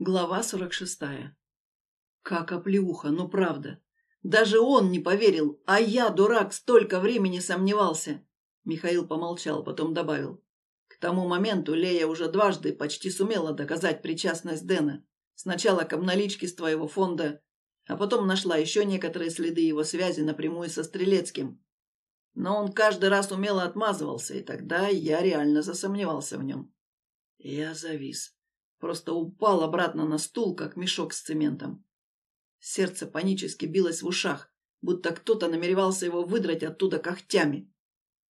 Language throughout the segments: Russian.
Глава 46. Как оплеуха, ну правда. Даже он не поверил, а я, дурак, столько времени сомневался. Михаил помолчал, потом добавил. К тому моменту Лея уже дважды почти сумела доказать причастность Дэна. Сначала к обналичке с твоего фонда, а потом нашла еще некоторые следы его связи напрямую со Стрелецким. Но он каждый раз умело отмазывался, и тогда я реально засомневался в нем. Я завис. Просто упал обратно на стул, как мешок с цементом. Сердце панически билось в ушах, будто кто-то намеревался его выдрать оттуда когтями.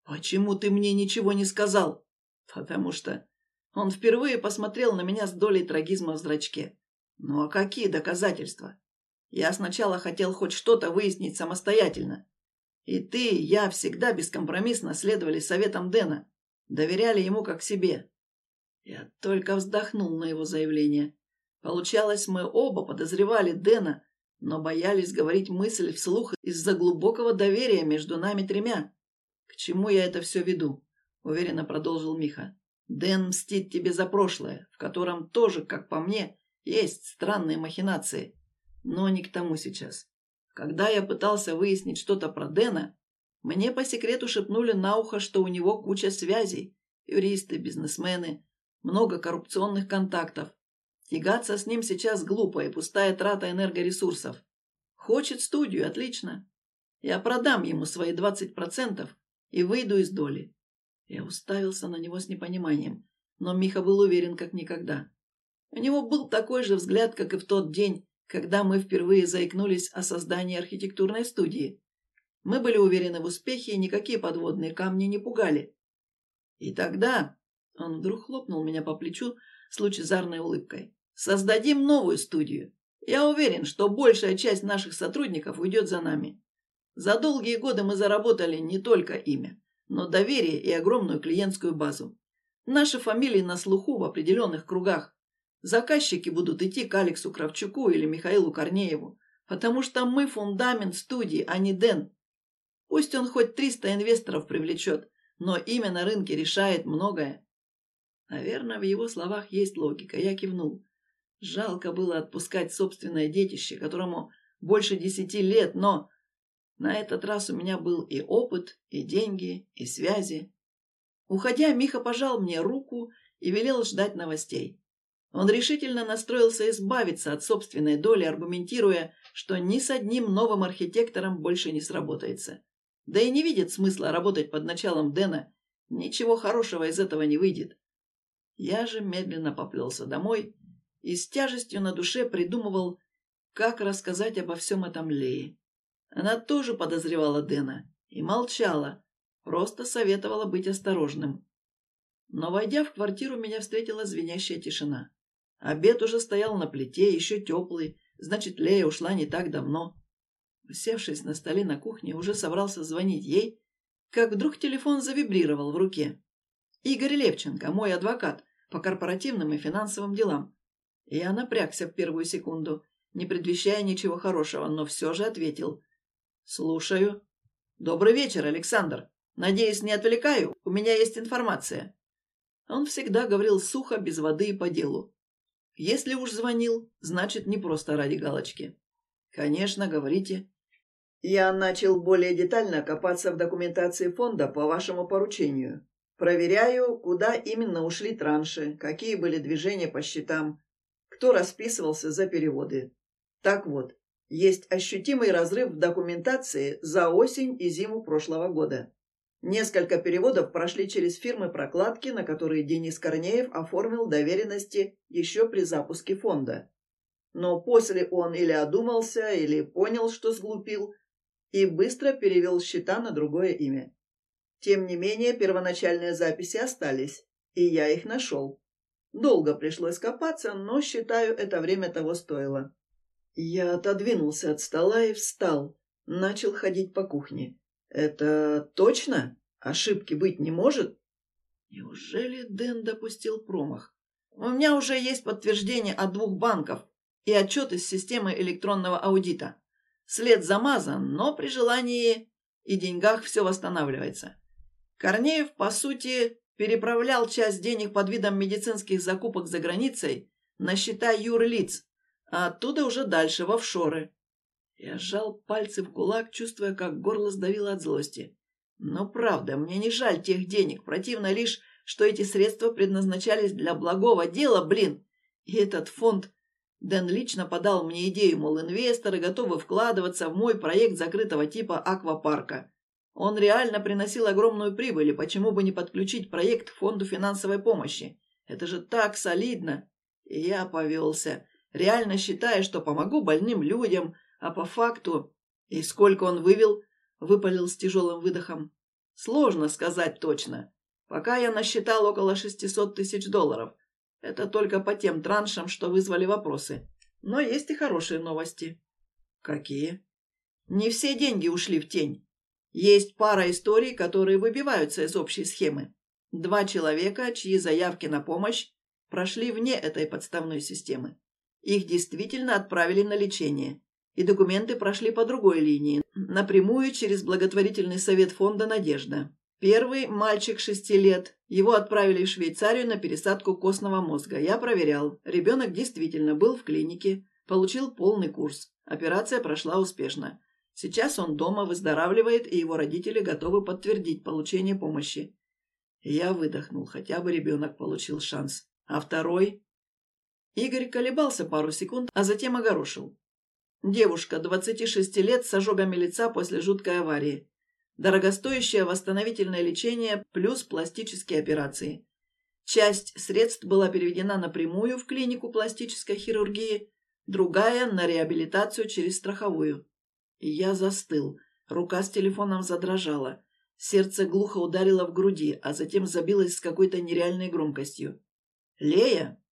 «Почему ты мне ничего не сказал?» «Потому что...» Он впервые посмотрел на меня с долей трагизма в зрачке. «Ну а какие доказательства? Я сначала хотел хоть что-то выяснить самостоятельно. И ты, я всегда бескомпромиссно следовали советам Дэна, доверяли ему как себе. Я только вздохнул на его заявление. Получалось, мы оба подозревали Дэна, но боялись говорить мысль вслух из-за глубокого доверия между нами тремя. «К чему я это все веду?» — уверенно продолжил Миха. «Дэн мстит тебе за прошлое, в котором тоже, как по мне, есть странные махинации. Но не к тому сейчас. Когда я пытался выяснить что-то про Дэна, мне по секрету шепнули на ухо, что у него куча связей. Юристы, бизнесмены, много коррупционных контактов. Тягаться с ним сейчас глупо и пустая трата энергоресурсов. Хочет студию, отлично. Я продам ему свои 20% и выйду из доли. Я уставился на него с непониманием, но Миха был уверен как никогда. У него был такой же взгляд, как и в тот день, когда мы впервые заикнулись о создании архитектурной студии. Мы были уверены в успехе, и никакие подводные камни не пугали. И тогда он вдруг хлопнул меня по плечу с лучезарной улыбкой. «Создадим новую студию. Я уверен, что большая часть наших сотрудников уйдет за нами. За долгие годы мы заработали не только имя, но доверие и огромную клиентскую базу. Наши фамилии на слуху в определенных кругах. Заказчики будут идти к Алексу Кравчуку или Михаилу Корнееву, потому что мы фундамент студии, а не Дэн. Пусть он хоть 300 инвесторов привлечет, но имя на рынке решает многое. Наверное, в его словах есть логика. Я кивнул. Жалко было отпускать собственное детище, которому больше десяти лет, но на этот раз у меня был и опыт, и деньги, и связи. Уходя, Миха пожал мне руку и велел ждать новостей. Он решительно настроился избавиться от собственной доли, аргументируя, что ни с одним новым архитектором больше не сработается. Да и не видит смысла работать под началом Дэна. Ничего хорошего из этого не выйдет. Я же медленно поплелся домой и с тяжестью на душе придумывал, как рассказать обо всем этом Лее. Она тоже подозревала Дэна и молчала, просто советовала быть осторожным. Но, войдя в квартиру, меня встретила звенящая тишина. Обед уже стоял на плите, еще теплый, значит, Лея ушла не так давно. Усевшись на столе на кухне, уже собрался звонить ей, как вдруг телефон завибрировал в руке. Игорь Левченко, мой адвокат, по корпоративным и финансовым делам. Я напрягся в первую секунду, не предвещая ничего хорошего, но все же ответил. «Слушаю». «Добрый вечер, Александр. Надеюсь, не отвлекаю? У меня есть информация». Он всегда говорил сухо, без воды и по делу. Если уж звонил, значит, не просто ради галочки. «Конечно, говорите». «Я начал более детально копаться в документации фонда по вашему поручению. Проверяю, куда именно ушли транши, какие были движения по счетам, кто расписывался за переводы. Так вот, есть ощутимый разрыв в документации за осень и зиму прошлого года. Несколько переводов прошли через фирмы прокладки, на которые Денис Корнеев оформил доверенности еще при запуске фонда. Но после он или одумался, или понял, что сглупил, и быстро перевел счета на другое имя. Тем не менее, первоначальные записи остались, и я их нашел. Долго пришлось копаться, но, считаю, это время того стоило. Я отодвинулся от стола и встал. Начал ходить по кухне. «Это точно? Ошибки быть не может?» Неужели Дэн допустил промах? У меня уже есть подтверждение от двух банков и отчет из системы электронного аудита. След замазан, но при желании и деньгах все восстанавливается. Корнеев, по сути, переправлял часть денег под видом медицинских закупок за границей на счета юрлиц, а оттуда уже дальше, в офшоры. Я сжал пальцы в кулак, чувствуя, как горло сдавило от злости. Но правда, мне не жаль тех денег, противно лишь, что эти средства предназначались для благого дела, блин. И этот фонд... Дэн лично подал мне идею, мол, инвесторы готовы вкладываться в мой проект закрытого типа аквапарка. Он реально приносил огромную прибыль, и почему бы не подключить проект к фонду финансовой помощи? Это же так солидно. И я повелся, реально считая, что помогу больным людям, а по факту... И сколько он вывел? Выпалил с тяжелым выдохом. Сложно сказать точно. Пока я насчитал около 600 тысяч долларов. Это только по тем траншам, что вызвали вопросы. Но есть и хорошие новости. Какие? Не все деньги ушли в тень. Есть пара историй, которые выбиваются из общей схемы. Два человека, чьи заявки на помощь прошли вне этой подставной системы. Их действительно отправили на лечение, и документы прошли по другой линии, напрямую через благотворительный совет фонда «Надежда». Первый – мальчик шести лет. Его отправили в Швейцарию на пересадку костного мозга. Я проверял. Ребенок действительно был в клинике, получил полный курс. Операция прошла успешно. Сейчас он дома выздоравливает, и его родители готовы подтвердить получение помощи. Я выдохнул, хотя бы ребенок получил шанс. А второй? Игорь колебался пару секунд, а затем огорошил. Девушка, 26 лет, с ожогами лица после жуткой аварии. Дорогостоящее восстановительное лечение плюс пластические операции. Часть средств была переведена напрямую в клинику пластической хирургии, другая – на реабилитацию через страховую. Я застыл. Рука с телефоном задрожала. Сердце глухо ударило в груди, а затем забилось с какой-то нереальной громкостью. «Лея?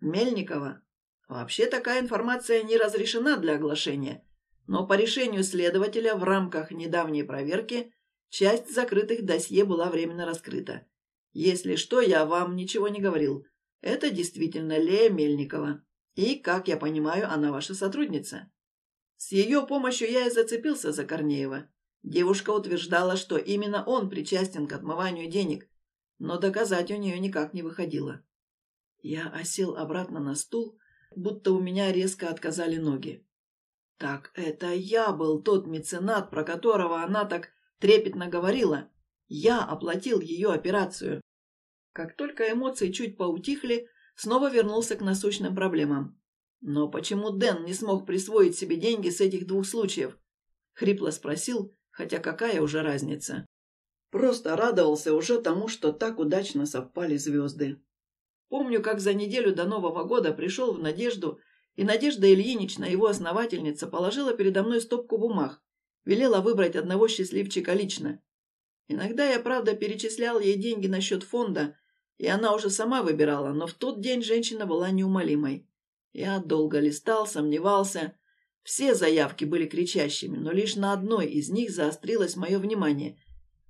Мельникова? Вообще такая информация не разрешена для оглашения, но по решению следователя в рамках недавней проверки часть закрытых досье была временно раскрыта. Если что, я вам ничего не говорил. Это действительно Лея Мельникова. И, как я понимаю, она ваша сотрудница. С ее помощью я и зацепился за Корнеева. Девушка утверждала, что именно он причастен к отмыванию денег, но доказать у нее никак не выходило. Я осел обратно на стул, будто у меня резко отказали ноги. Так это я был тот меценат, про которого она так трепетно говорила. Я оплатил ее операцию. Как только эмоции чуть поутихли, снова вернулся к насущным проблемам. «Но почему Дэн не смог присвоить себе деньги с этих двух случаев?» — хрипло спросил, хотя какая уже разница. Просто радовался уже тому, что так удачно совпали звезды. Помню, как за неделю до Нового года пришел в Надежду, и Надежда Ильинична, его основательница, положила передо мной стопку бумаг, велела выбрать одного счастливчика лично. Иногда я, правда, перечислял ей деньги на счет фонда, и она уже сама выбирала, но в тот день женщина была неумолимой. Я долго листал, сомневался. Все заявки были кричащими, но лишь на одной из них заострилось мое внимание.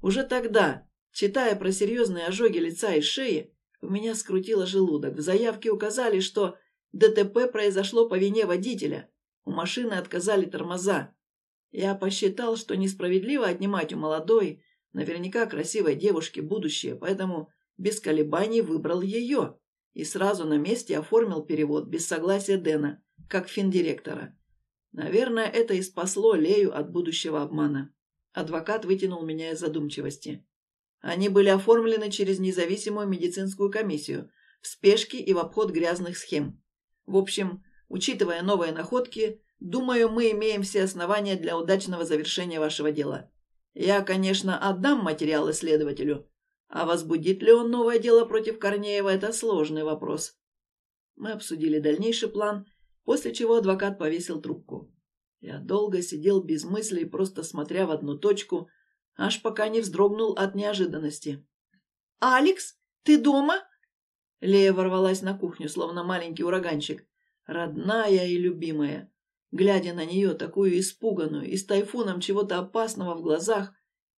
Уже тогда, читая про серьезные ожоги лица и шеи, у меня скрутило желудок. В заявке указали, что ДТП произошло по вине водителя. У машины отказали тормоза. Я посчитал, что несправедливо отнимать у молодой, наверняка красивой девушки будущее, поэтому без колебаний выбрал ее и сразу на месте оформил перевод без согласия Дэна, как финдиректора. Наверное, это и спасло Лею от будущего обмана. Адвокат вытянул меня из задумчивости. Они были оформлены через независимую медицинскую комиссию, в спешке и в обход грязных схем. В общем, учитывая новые находки, думаю, мы имеем все основания для удачного завершения вашего дела. Я, конечно, отдам материалы следователю, а возбудит ли он новое дело против Корнеева – это сложный вопрос. Мы обсудили дальнейший план, после чего адвокат повесил трубку. Я долго сидел без мыслей, просто смотря в одну точку, аж пока не вздрогнул от неожиданности. «Алекс, ты дома?» Лея ворвалась на кухню, словно маленький ураганчик. Родная и любимая. Глядя на нее, такую испуганную и с тайфуном чего-то опасного в глазах,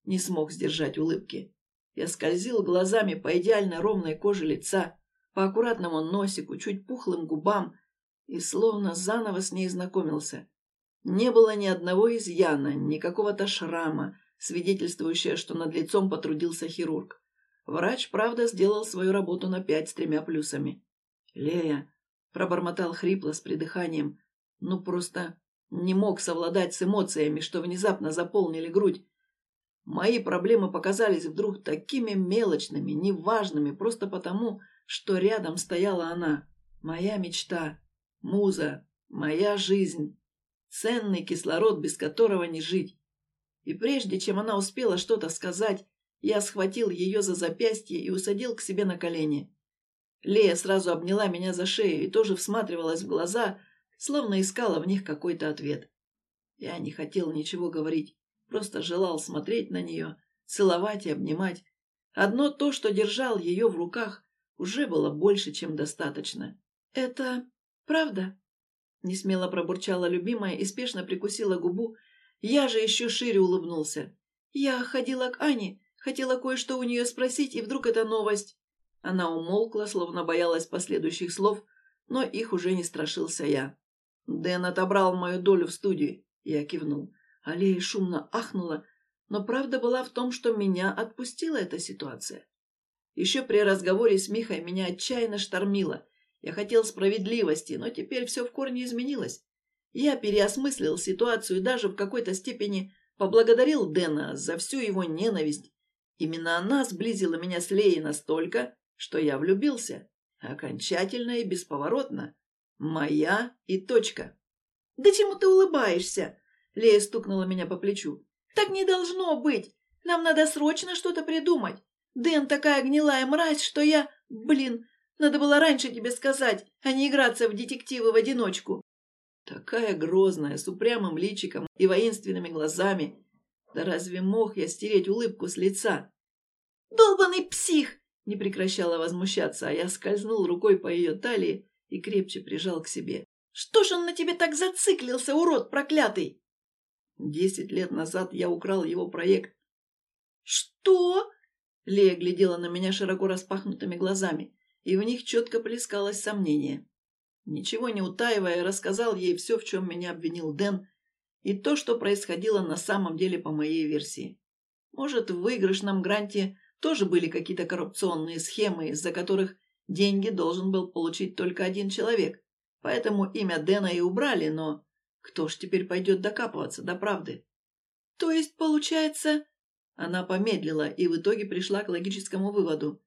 не смог сдержать улыбки. Я скользил глазами по идеально ровной коже лица, по аккуратному носику, чуть пухлым губам и словно заново с ней знакомился. Не было ни одного изъяна, ни какого-то шрама, свидетельствующего, что над лицом потрудился хирург. Врач, правда, сделал свою работу на пять с тремя плюсами. «Лея, Пробормотал хрипло с придыханием. Ну, просто не мог совладать с эмоциями, что внезапно заполнили грудь. Мои проблемы показались вдруг такими мелочными, неважными, просто потому, что рядом стояла она, моя мечта, муза, моя жизнь, ценный кислород, без которого не жить. И прежде чем она успела что-то сказать, я схватил ее за запястье и усадил к себе на колени. Лея сразу обняла меня за шею и тоже всматривалась в глаза, словно искала в них какой-то ответ. Я не хотел ничего говорить, просто желал смотреть на нее, целовать и обнимать. Одно то, что держал ее в руках, уже было больше, чем достаточно. «Это правда?» Несмело пробурчала любимая и спешно прикусила губу. Я же еще шире улыбнулся. «Я ходила к Ане, хотела кое-что у нее спросить, и вдруг эта новость...» Она умолкла, словно боялась последующих слов, но их уже не страшился я. Дэн отобрал мою долю в студии. Я кивнул. Аллея шумно ахнула, но правда была в том, что меня отпустила эта ситуация. Еще при разговоре с Михой меня отчаянно штормило. Я хотел справедливости, но теперь все в корне изменилось. Я переосмыслил ситуацию и даже в какой-то степени поблагодарил Дэна за всю его ненависть. Именно она сблизила меня с Леей настолько, что я влюбился. Окончательно и бесповоротно. Моя и точка. «Да чему ты улыбаешься?» Лея стукнула меня по плечу. «Так не должно быть. Нам надо срочно что-то придумать. Дэн такая гнилая мразь, что я... Блин, надо было раньше тебе сказать, а не играться в детективы в одиночку. Такая грозная, с упрямым личиком и воинственными глазами. Да разве мог я стереть улыбку с лица? «Долбанный псих!» — не прекращала возмущаться, а я скользнул рукой по ее талии и крепче прижал к себе. «Что ж он на тебе так зациклился, урод проклятый?» Десять лет назад я украл его проект. «Что?» Лея глядела на меня широко распахнутыми глазами, и в них четко плескалось сомнение. Ничего не утаивая, рассказал ей все, в чем меня обвинил Дэн, и то, что происходило на самом деле по моей версии. Может, в выигрышном гранте тоже были какие-то коррупционные схемы, из-за которых деньги должен был получить только один человек. Поэтому имя Дэна и убрали, но кто ж теперь пойдет докапываться до правды? То есть, получается, она помедлила и в итоге пришла к логическому выводу.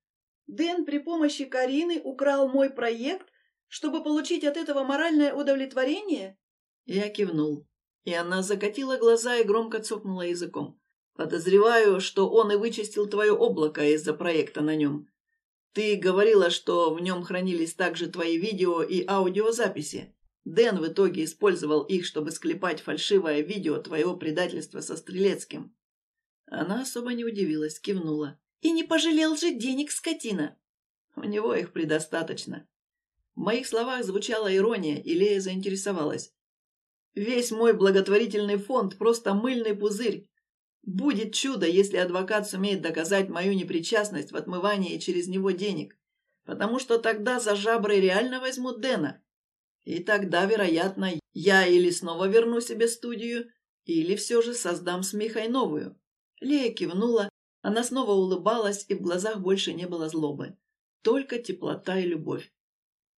Дэн при помощи Карины украл мой проект, чтобы получить от этого моральное удовлетворение? Я кивнул, и она закатила глаза и громко цокнула языком. Подозреваю, что он и вычистил твое облако из-за проекта на нем. Ты говорила, что в нем хранились также твои видео и аудиозаписи. Дэн в итоге использовал их, чтобы склепать фальшивое видео твоего предательства со Стрелецким. Она особо не удивилась, кивнула. «И не пожалел же денег, скотина!» «У него их предостаточно». В моих словах звучала ирония, и Лея заинтересовалась. «Весь мой благотворительный фонд – просто мыльный пузырь. Будет чудо, если адвокат сумеет доказать мою непричастность в отмывании через него денег, потому что тогда за жабры реально возьмут Дэна. И тогда, вероятно, я или снова верну себе студию, или все же создам с Михой новую. Лея кивнула, она снова улыбалась, и в глазах больше не было злобы. Только теплота и любовь.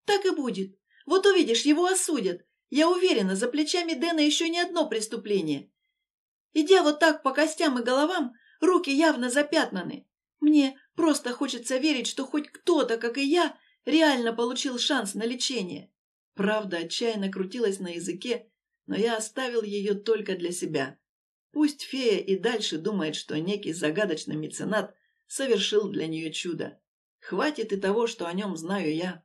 «Так и будет. Вот увидишь, его осудят. Я уверена, за плечами Дэна еще не одно преступление. Идя вот так по костям и головам, руки явно запятнаны. Мне просто хочется верить, что хоть кто-то, как и я, реально получил шанс на лечение. Правда отчаянно крутилась на языке, но я оставил ее только для себя. Пусть фея и дальше думает, что некий загадочный меценат совершил для нее чудо. Хватит и того, что о нем знаю я.